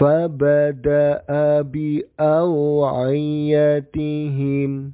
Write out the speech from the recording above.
فبدأ بأوعيتهم.